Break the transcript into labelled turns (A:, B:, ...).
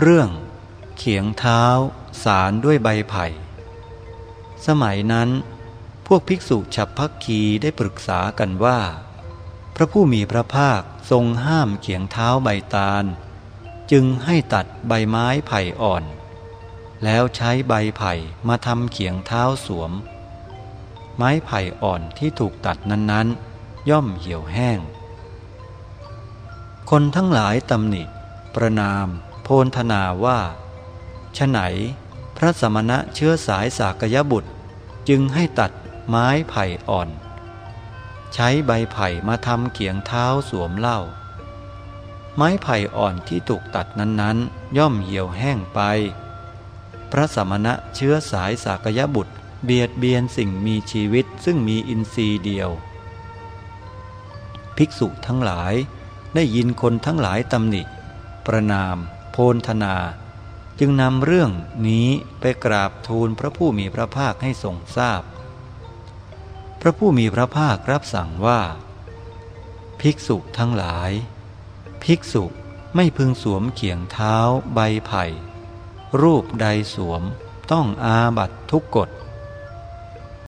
A: เรื่อง เขียงเท้า สารด้วยใบไผ่ สมัยนั้น พวกภิกษุฉับพักคีได้ปรึกษากันว่า พระผู้มีพระภาคทรงห้ามเขียงเท้าใบตาล จึงให้ตัดใบไม้ไผ่อ่อน แล้วใช้ใบไผ่มาทำเขียงเท้าสวม ไม้ไผ่อ่อนที่ถูกตัดนั้นๆ ย่อมเหี่ยวแห้ง คนทั้งหลายตำหนิ ประนาม โพนธนาว่าฉไหน พระสมณะเชื้อสายสากยบุตร จึงให้ตัดไม้ไผ่อ่อน ใช้ใบไผ่มาทำเขียงเท้าสวมเล่าไม้ไผ่อ่อนที่ถูกตัดนั้นๆ ย่อมเหี่ยวแห้งไป พระสมณะเชื้อสายสากยบุตร เบียดเบียนสิ่งมีชีวิตซึ่งมีอินทรีย์เดียว ภิกษุทั้งหลายได้ยินคนทั้งหลายตำหนิ ประนาม โพนธนา จึงนำเรื่องนี้ไปกราบทูลพระผู้มีพระภาคให้ทรงทราบพพระผู้มีพระภาครับสั่งว่า ภิกษุทั้งหลาย ภิกษุไม่พึงสวมเขียงเท้าใบไผ่ รูปใดสวมต้องอาบัตทุกกฎ